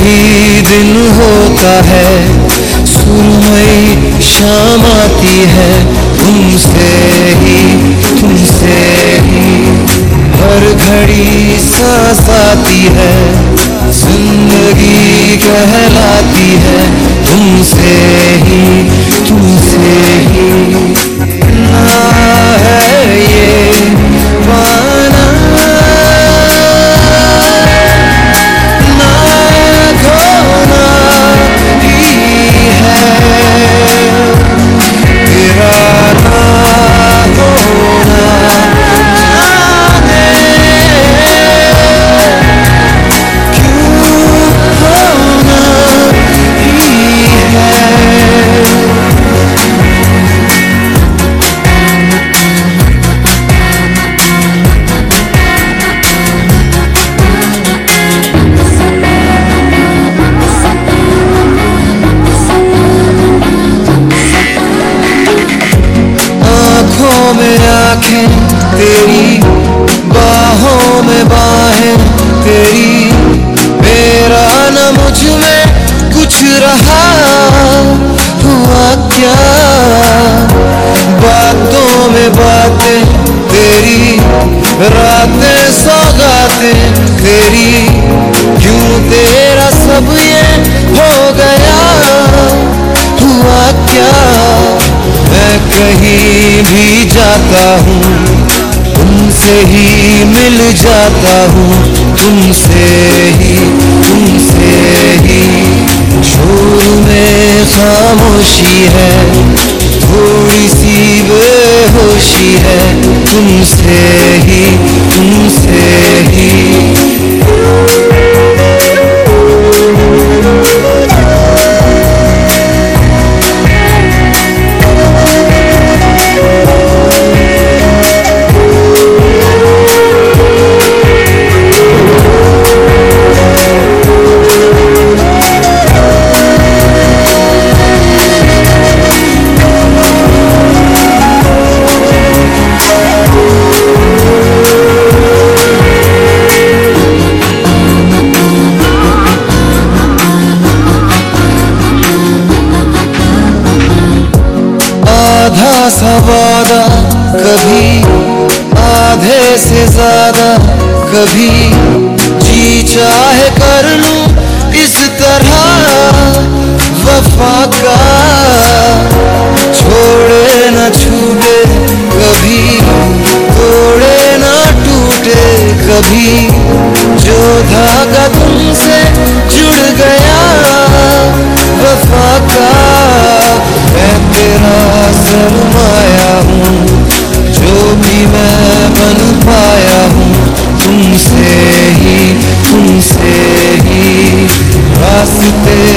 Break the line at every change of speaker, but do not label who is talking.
ही दिन होता है। सुरमई शाम आती है। तुमसे ही तुमसे ही हर घड़ी सांस आती है। ज़िंदगी कहलाती है। तुमसे ही तुमसे ही सौगातें तेरी क्यों तेरा सब ये हो गया? हुआ क्या? मैं कहीं भी जाता हूँ, तुमसे ही मिल जाता हूँ, तुमसे ही तुमसे ही। शोर में खामोशी है, थोड़ी सी बेहोशी है, तुमसे ही। सा वादा कभी आधे से ज़्यादा, कभी जी चाहे कर लू इस तरह वफा का। छोड़े न छूटे, कभी तोड़े न टूटे, कभी जो धागा तुमसे जुड़ गए te